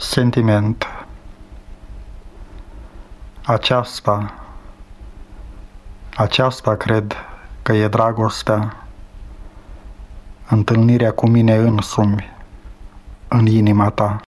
Sentiment. Aceasta Aceasta cred că e dragostea Întâlnirea cu mine însumi În inima ta.